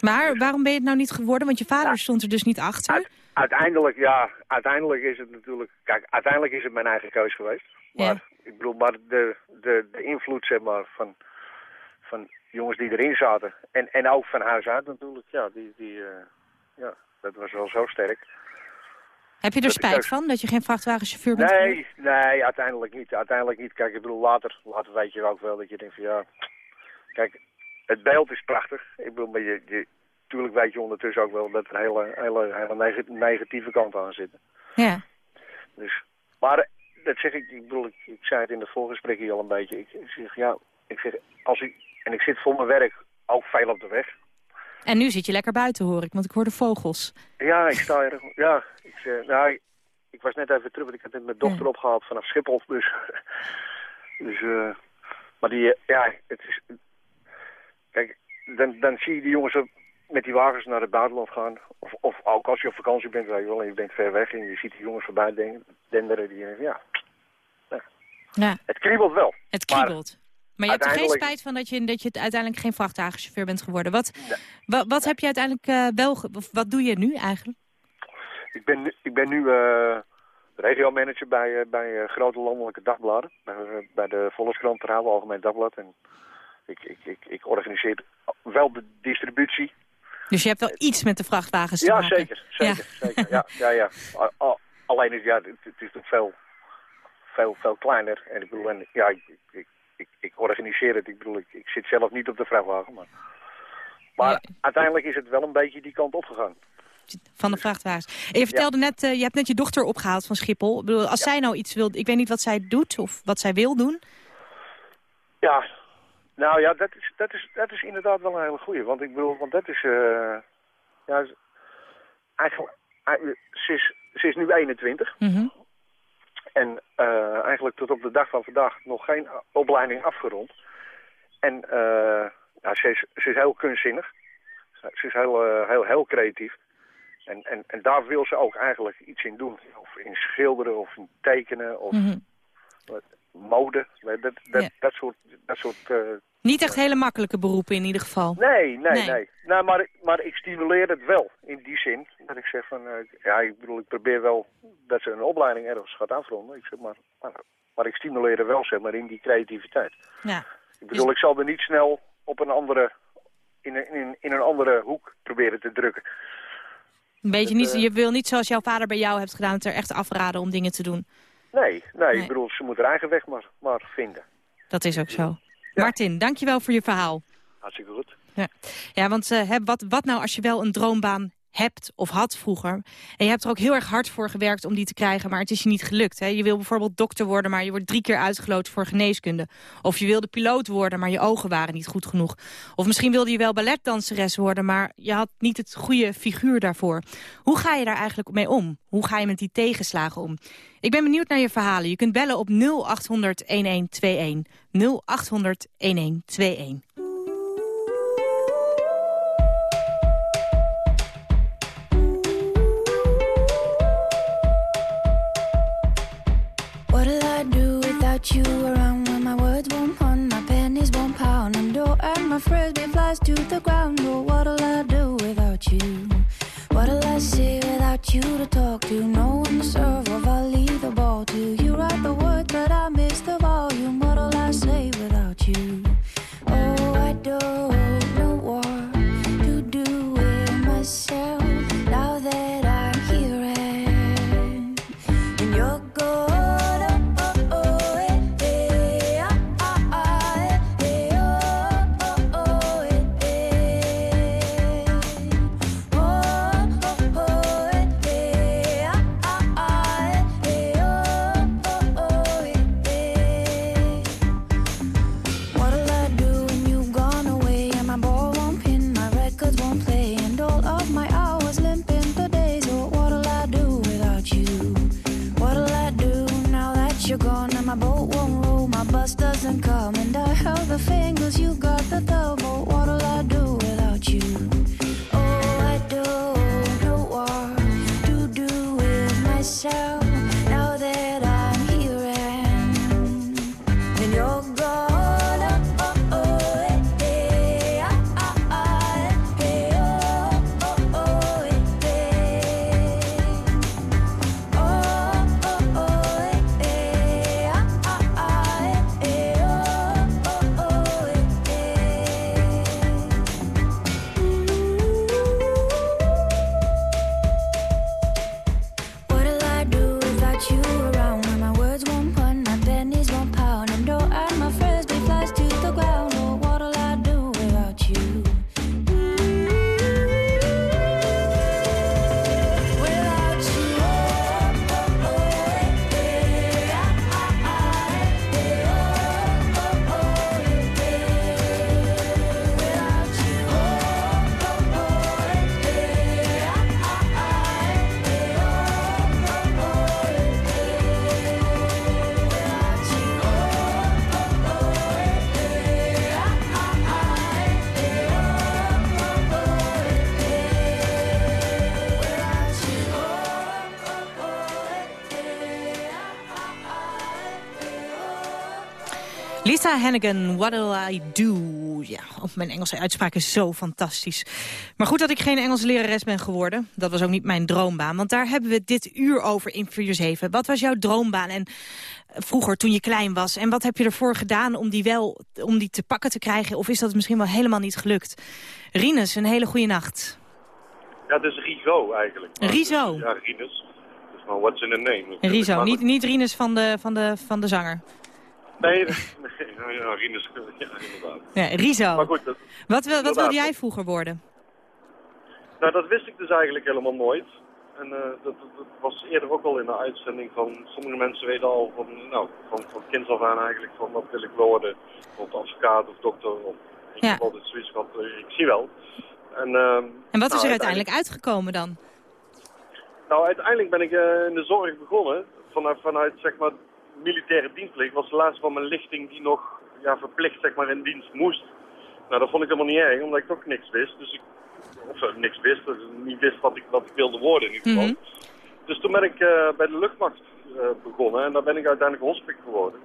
Maar waarom ben je het nou niet geworden? Want je vader stond er dus niet achter. Uiteindelijk, ja, uiteindelijk is het natuurlijk... Kijk, uiteindelijk is het mijn eigen keus geweest. Maar, ik bedoel, maar de, de, de invloed, zeg maar, van, van jongens die erin zaten... En, en ook van huis uit natuurlijk, ja, die, die, eh, ja, dat was wel zo sterk. Heb je er Dat spijt van dat je geen vrachtwagenchauffeur bent? Nee, nee, uiteindelijk niet. Uiteindelijk niet. Kijk, ik bedoel, later, later weet je ook wel dat je denkt van ja... Kijk, het beeld is prachtig. Ik bedoel, maar je, je, tuurlijk weet je ondertussen ook wel dat er hele, hele, hele neg- negatieve kanten aan zitten. Ja. Dus, maar eh, dat zeg ik, ik bedoel, ik, ik zei het in het voorgesprek hier al een beetje. Ik, ik zeg, ja, ik zeg, als ik, en ik zit voor mijn werk ook veel op de weg. En nu zit je lekker buiten, hoor ik, want ik hoor de vogels. Ja, ik sta erg, ja, ik, zeg, nou, ik, was net even terug, want ik had net mijn dochter opgehaald vanaf Schiphol, dus, dus, eh, maar die, eh, ja, het is, kijk, dan, dan zie je die jongens met die wagens naar het buitenland gaan, of, of ook als je op vakantie bent, weet je wel, en je bent ver weg en je ziet die jongens voorbij den- denderen, die, eh, ja, Ja, het kriebelt wel. het kriebelt. Maar, je hebt er geen spijt van dat je, dat je uiteindelijk geen vrachtwagenchauffeur bent geworden. Wat, wat, wat heb je uiteindelijk eh, wel... wat doe je nu eigenlijk? Ik ben, nu- ik ben nu eh regiomanager bij, eh, bij grote landelijke dagbladen. Bij, bij de Volkskrant, het Algemeen Dagblad. En ik, ik, ik, ik organiseer wel de distributie. Dus je hebt wel iets met de vrachtwagens te Ja, maken. zeker. zeker, zeker. Ja, ja, ja. Alleen is, ja, het, het is toch veel, veel, veel kleiner. En ik bedoel, en, ja, ik, ik, ik, ik organiseer het. Ik bedoel, ik, ik zit zelf niet op de vrachtwagen. Maar, maar uiteindelijk is het wel een beetje die kant opgegaan. Van de vrachtwagens. En je vertelde net, eh, je hebt net je dochter opgehaald van Schiphol. Ik bedoel, als zij nou iets wil... Ik weet niet wat zij doet of wat zij wil doen. Ja, nou ja, dat is, dat is, dat is inderdaad wel een hele goeie. Want ik bedoel, want dat is... eh ja, eigenlijk, eigenlijk- ze, is, ze is nu 21. En eh, eigenlijk tot op de dag van vandaag nog geen opleiding afgerond. En eh, ja, ze, is, ze is heel kunstzinnig. Ze is heel, eh, heel, heel creatief. En, en, en daar wil ze ook eigenlijk iets in doen. Of in schilderen, of in tekenen, of wat- mode. Dat, dat, dat soort... Dat soort eh, Niet echt hele makkelijke beroepen in ieder geval. Nee, nee, Nee. nee. Nou, maar, maar ik stimuleer het wel in die zin. Dat ik zeg van, eh, ja, ik bedoel, ik probeer wel dat ze een opleiding ergens gaat afronden. Ik zeg maar, maar, maar ik stimuleer er wel, zeg maar, in die creativiteit. Ja. Ik bedoel, ik zal er niet snel op een andere, in een, in, in een andere hoek proberen te drukken. Een beetje Dat, niet, eh, je wil niet zoals jouw vader bij jou hebt gedaan... het er echt afraden om dingen te doen. Nee, nee, Nee. ik bedoel, ze moet haar eigen weg maar, maar vinden. Dat is ook zo. Martin, dankjewel voor je verhaal. Hartstikke goed. Ja, ja want eh, wat, wat nou als je wel een droombaan hebt of had vroeger. En je hebt er ook heel erg hard voor gewerkt om die te krijgen, maar het is je niet gelukt. Hè? Je wil bijvoorbeeld dokter worden, maar je wordt drie keer uitgeloot voor geneeskunde. Of je wilde piloot worden, maar je ogen waren niet goed genoeg. Of misschien wilde je wel balletdanseres worden, maar je had niet het goede figuur daarvoor. Hoe ga je daar eigenlijk mee om? Hoe ga je met die tegenslagen om? Ik ben benieuwd naar je verhalen. Je kunt bellen op 0800 1121. The ground? What'll I do without you? What'll I say without you to talk to? No one to serve, or I'll leave the ball to you. Write the words, but I miss the volume. What'll I say do Lisa Hannigan, What'll I Do? Ja, oh, mijn Engelse uitspraak is zo fantastisch. Maar goed dat ik geen Engelse lerares ben geworden. Dat was ook niet mijn droombaan, want daar hebben we dit uur over in 4-7. Wat was jouw droombaan en eh, vroeger toen je klein was? En wat heb je ervoor gedaan om die wel om die te pakken te krijgen? Of is dat misschien wel helemaal niet gelukt? Rinus, een hele goede nacht. Ja, het is Rigo eigenlijk. Rizo? Ja, Rinus. Dus what's in the name? Rizo, niet, niet Rinus van de, van, de, van de zanger. Nee, nee, ja, Rinus. Ja, inderdaad. Ja, Rizo. Maar goed, dat, Wat, wil, wat wilde jij vroeger worden? nou, dat wist ik dus eigenlijk helemaal nooit. En eh, dat, dat, was eerder ook al in de uitzending van... Sommige mensen weten al van, nou, van, van kinds af aan eigenlijk van wat wil ik worden. Of advocaat of dokter. Of, ik Ja. heb altijd zoiets van, eh, ik zie wel. En, ehm, En wat is nou, er uiteindelijk uitgekomen dan? Nou, uiteindelijk ben ik eh, in de zorg begonnen. Vanuit, vanuit zeg maar, militaire dienstplicht. was de laatste van mijn lichting die nog ja, verplicht zeg maar, in dienst moest. Nou, dat vond ik helemaal niet erg, omdat ik toch niks wist. Dus ik, of eh, niks wist, dus niet wist wat ik, wat ik wilde worden in ieder geval. Dus toen ben ik eh, bij de luchtmacht eh, begonnen en daar ben ik uiteindelijk hospic geworden.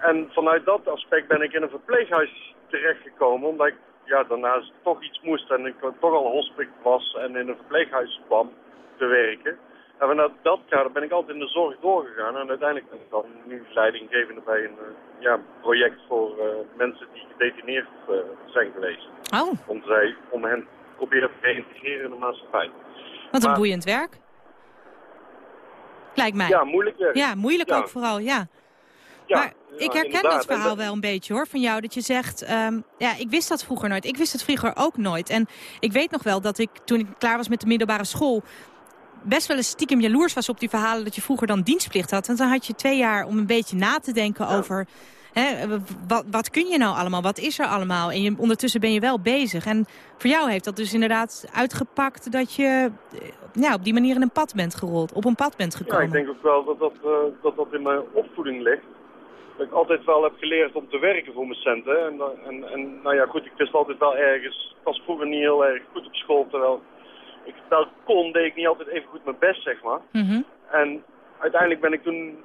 En vanuit dat aspect ben ik in een verpleeghuis terechtgekomen, omdat ik ja, daarnaast toch iets moest en ik toch al hospic was en in een verpleeghuis kwam te werken. En vanuit dat kader ben ik altijd in de zorg doorgegaan en uiteindelijk ben ik dan nu leidinggevende bij een eh, ja, project voor eh, mensen die gedetineerd eh, zijn geweest. Oh, Om, zij, om hen proberen te reïntegreren in de maatschappij. wat een Maar- boeiend werk. Lijkt mij. Ja, moeilijk werk. Ja, moeilijk Ja. ook vooral, ja. Ja, maar ik herken inderdaad. dat verhaal wel een beetje hoor, van jou. Dat je zegt, ehm, ja, ik wist dat vroeger nooit. Ik wist het vroeger ook nooit. En ik weet nog wel dat ik, toen ik klaar was met de middelbare school... best wel eens stiekem jaloers was op die verhalen dat je vroeger dan dienstplicht had. Want dan had je twee jaar om een beetje na te denken over... Hè, wat, wat kun je nou allemaal? Wat is er allemaal? En je, ondertussen ben je wel bezig. En voor jou heeft dat dus inderdaad uitgepakt dat je eh, ja, op die manier in een pad bent gerold. Op een pad bent Ja, gekomen. ik denk ook wel dat dat, eh, dat dat in mijn opvoeding ligt. Dat ik altijd wel heb geleerd om te werken voor mijn centen. En, en, en nou ja, goed, ik wist altijd wel ergens... Ik was vroeger niet heel erg goed op school, terwijl ik wel kon, deed ik niet altijd even goed mijn best, zeg maar. Mhm. En uiteindelijk ben ik toen,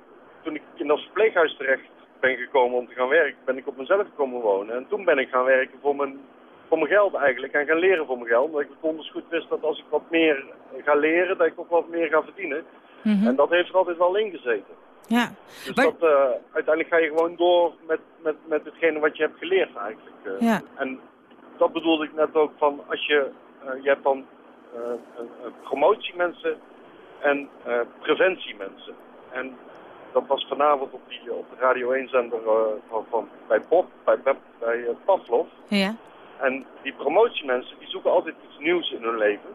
toen ik in dat verpleeghuis terecht ben gekomen om te gaan werken, ben ik op mezelf komen wonen. En toen ben ik gaan werken voor mijn, voor mijn geld eigenlijk en gaan leren voor mijn geld. Omdat ik donders goed wist dat als ik wat meer ga leren, dat ik ook wat meer ga verdienen. Mhm. En dat heeft er altijd wel in gezeten. Ja. Dus Maar- dat, eh, uiteindelijk ga je gewoon door met, met, met hetgene wat je hebt geleerd eigenlijk. eh. Ja. En dat bedoelde ik net ook van als je, eh, je hebt dan promotiemensen en eh, preventiemensen. En dat was vanavond op, die, op de Radio 1-zender van, van, bij Bob, bij, bij, bij eh, Pavlov. Ja. En die promotiemensen die zoeken altijd iets nieuws in hun leven.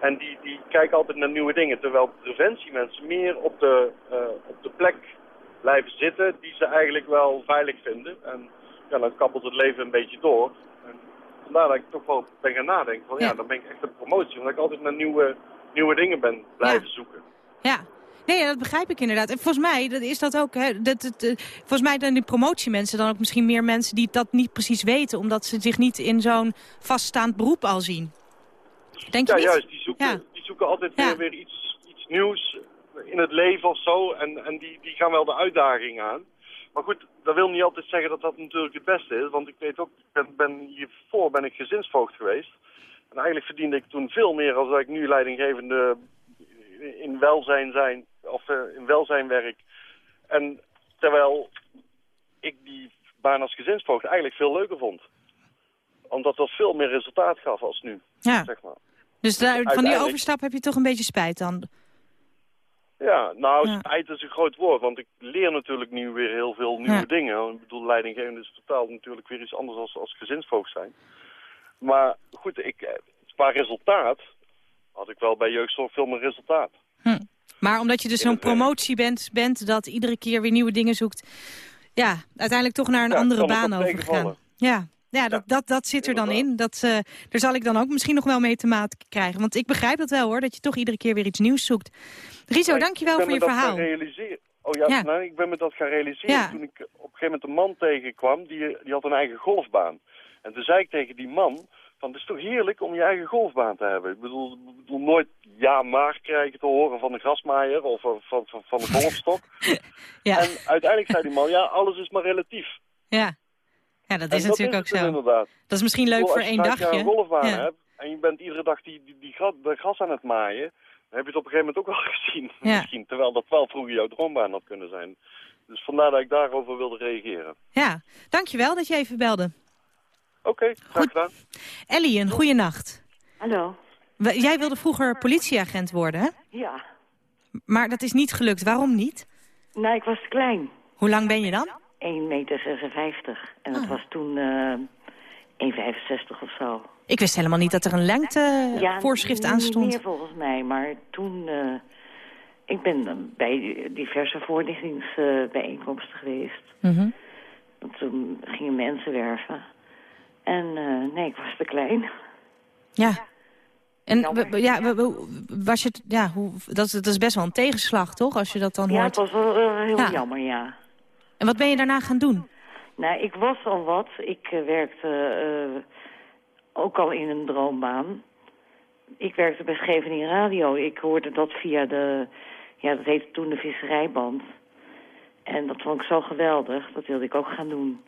En die, die kijken altijd naar nieuwe dingen. Terwijl preventiemensen meer op de, eh, op de plek blijven zitten die ze eigenlijk wel veilig vinden. En ja, dan kabbelt het leven een beetje door. Vandaar dat ik toch wel ben gaan nadenken van ja, Ja. dan ben ik echt een promotie. Omdat ik altijd naar nieuwe, nieuwe dingen ben blijven zoeken. Ja. Nee, dat begrijp ik inderdaad. En volgens mij dat is dat ook. Hè, dat, dat, eh, volgens mij zijn die promotiemensen dan ook misschien meer mensen die dat niet precies weten, omdat ze zich niet in zo'n vaststaand beroep al zien. Denk je ja, niet? juist. Die zoeken, die zoeken altijd weer, weer iets, iets nieuws in het leven of zo. En, en die, die gaan wel de uitdaging aan. Maar goed, dat wil niet altijd zeggen dat dat natuurlijk het beste is. Want ik weet ook, ik ben, ben hiervoor ben ik gezinsvoogd geweest. En eigenlijk verdiende ik toen veel meer als dat ik nu leidinggevende in welzijn zijn of eh, in welzijn werk. En terwijl ik die baan als gezinsvoogd eigenlijk veel leuker vond. Omdat dat veel meer resultaat gaf als nu, Ja. zeg maar. Dus daar, van die overstap heb je toch een beetje spijt dan? Ja, nou, spijt is een groot woord, want ik leer natuurlijk nu weer heel veel nieuwe Ja. dingen. Ik bedoel, leidinggevende is totaal natuurlijk weer iets anders als, als gezinsvoogd zijn. Maar goed, ik, eh, qua resultaat had ik wel bij jeugdzorg veel meer resultaat. Maar omdat je dus zo'n promotie bent, bent dat iedere keer weer nieuwe dingen zoekt. Ja, uiteindelijk toch naar een Ja, andere baan tegenvallen. Ja, ja, dat, dat, dat zit er dan in. Dat, eh, daar zal ik dan ook misschien nog wel mee te maken krijgen. Want ik begrijp dat wel hoor, dat je toch iedere keer weer iets nieuws zoekt. Rizo, ik- dankjewel ik voor ben je me dat verhaal. gaan realiseren. Oh ja, Ja. ik ben me dat gaan realiseren Ja. toen ik op een gegeven moment een man tegenkwam, die, die had een eigen golfbaan. En toen zei ik tegen die man, van het is toch heerlijk om je eigen golfbaan te hebben. Ik bedoel, ik bedoel nooit ja maar krijgen te horen van de grasmaaier of van, van, van, van de golfstok. Ja. En uiteindelijk zei die man, ja, alles is maar relatief. Ja, ja dat is natuurlijk ook zo. inderdaad. Dat is misschien leuk bedoel, voor als je één vijf jaar dagje. een golfbaan Ja. hebt en je bent iedere dag die, die, die gras aan het maaien, dan heb je het op een gegeven moment ook wel gezien. Ja. Misschien, terwijl dat wel vroeger jouw droombaan had kunnen zijn. Dus vandaar dat ik daarover wilde reageren. Ja, dankjewel dat je even belde. Oké, graag gedaan. Ellie, een goede nacht. Hallo. Jij wilde vroeger politieagent worden, hè? Ja. Maar dat is niet gelukt. Waarom niet? Nou, ik was te klein. Hoe lang ben je dan? 1,56 meter. En dat was toen eh 1,65 of zo. Ik wist helemaal niet dat er een lengtevoorschrift Ja, aan stond. meer volgens mij. Maar toen... eh, ik ben bij diverse voorlichtingsbijeenkomsten geweest. Want toen gingen mensen werven. En eh, nee, ik was te klein. Ja. En ja, was je, ja, hoe, dat, is- dat is best wel een tegenslag, toch? Als je dat dan Ja, hoort. het was wel eh, heel Ja. jammer, ja. En wat ben je daarna gaan doen? Nou, ik was al wat. Ik eh, werkte eh, ook al in een droombaan. Ik werkte bij Scheveningen Radio. Ik hoorde dat via de... Ja, dat heette toen de visserijband. En dat vond ik zo geweldig. Dat wilde ik ook gaan doen.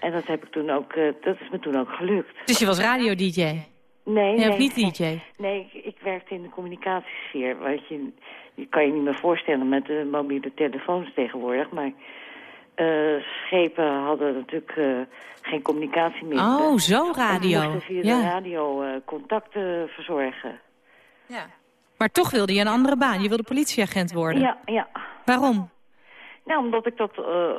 En dat heb ik toen ook... eh, dat is me toen ook gelukt. Dus je was radio-dj? Nee, nee. hebt niet nee. DJ? Nee, ik, ik werkte in de communicatiesfeer. Wat je, je kan je niet meer voorstellen met de mobiele telefoons tegenwoordig. Maar eh, schepen hadden natuurlijk eh, geen communicatie meer. Oh, zo En radio. we moesten via Ja. de radio eh, contacten verzorgen. Maar toch wilde je een andere baan. Je wilde politieagent worden. Ja, ja. Waarom? Nou, omdat ik dat eh,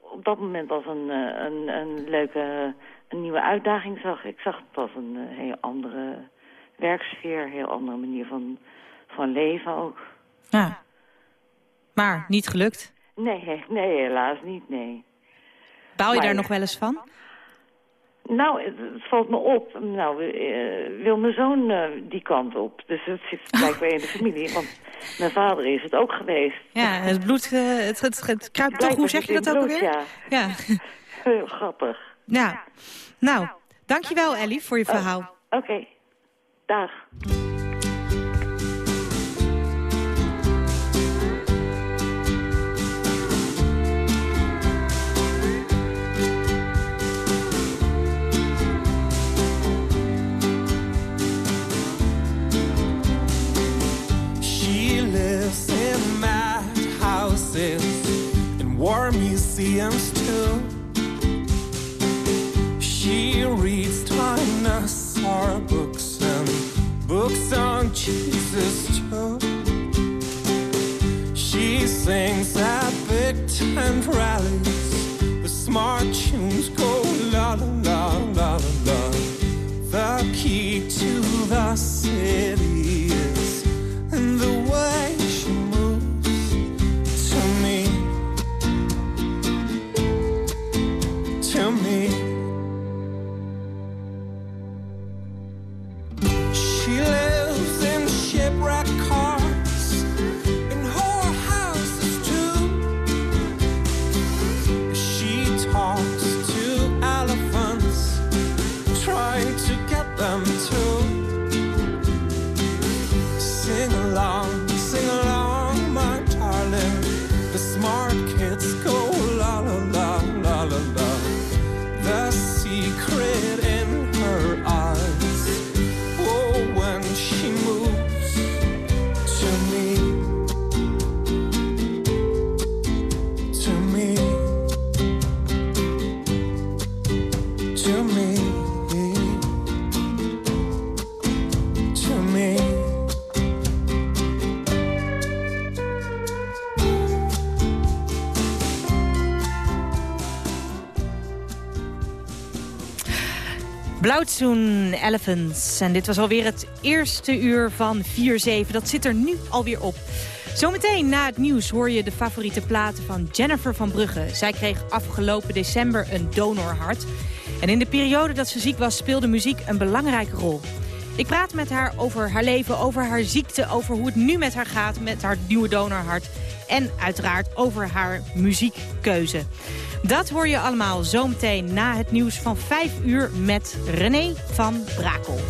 op dat moment als een, eh, een, een leuke een nieuwe uitdaging zag. Ik zag het als een uh, heel andere werksfeer, een heel andere manier van, van leven ook. Ja. Maar niet gelukt? Nee, nee, helaas niet, nee. Bouw je daar nog wel eens van? Nou, het, valt me op. Nou, uh, wil mijn zoon uh, die kant op. Dus het zit blijkbaar in de familie. Want mijn vader is het ook geweest. Ja, het bloed, uh, het, het, het kruipt toch, hoe zeg je dat ook weer? Ja. ja. Heel grappig. Ja. Nou, dankjewel Ellie voor je verhaal. Oké, okay. dag. Museums too. She reads dinosaur books and books on Jesus too. She sings at big tent rallies. The smart tunes go la la la la la. The key to the city Elephants. En dit was alweer het eerste uur van 4-7. Dat zit er nu alweer op. Zometeen na het nieuws hoor je de favoriete platen van Jennifer van Brugge. Zij kreeg afgelopen december een donorhart. En in de periode dat ze ziek was speelde muziek een belangrijke rol. Ik praat met haar over haar leven, over haar ziekte, over hoe het nu met haar gaat met haar nieuwe donorhart. En uiteraard over haar muziekkeuze. Dat hoor je allemaal zometeen na het nieuws van 5 uur met René van Brakel.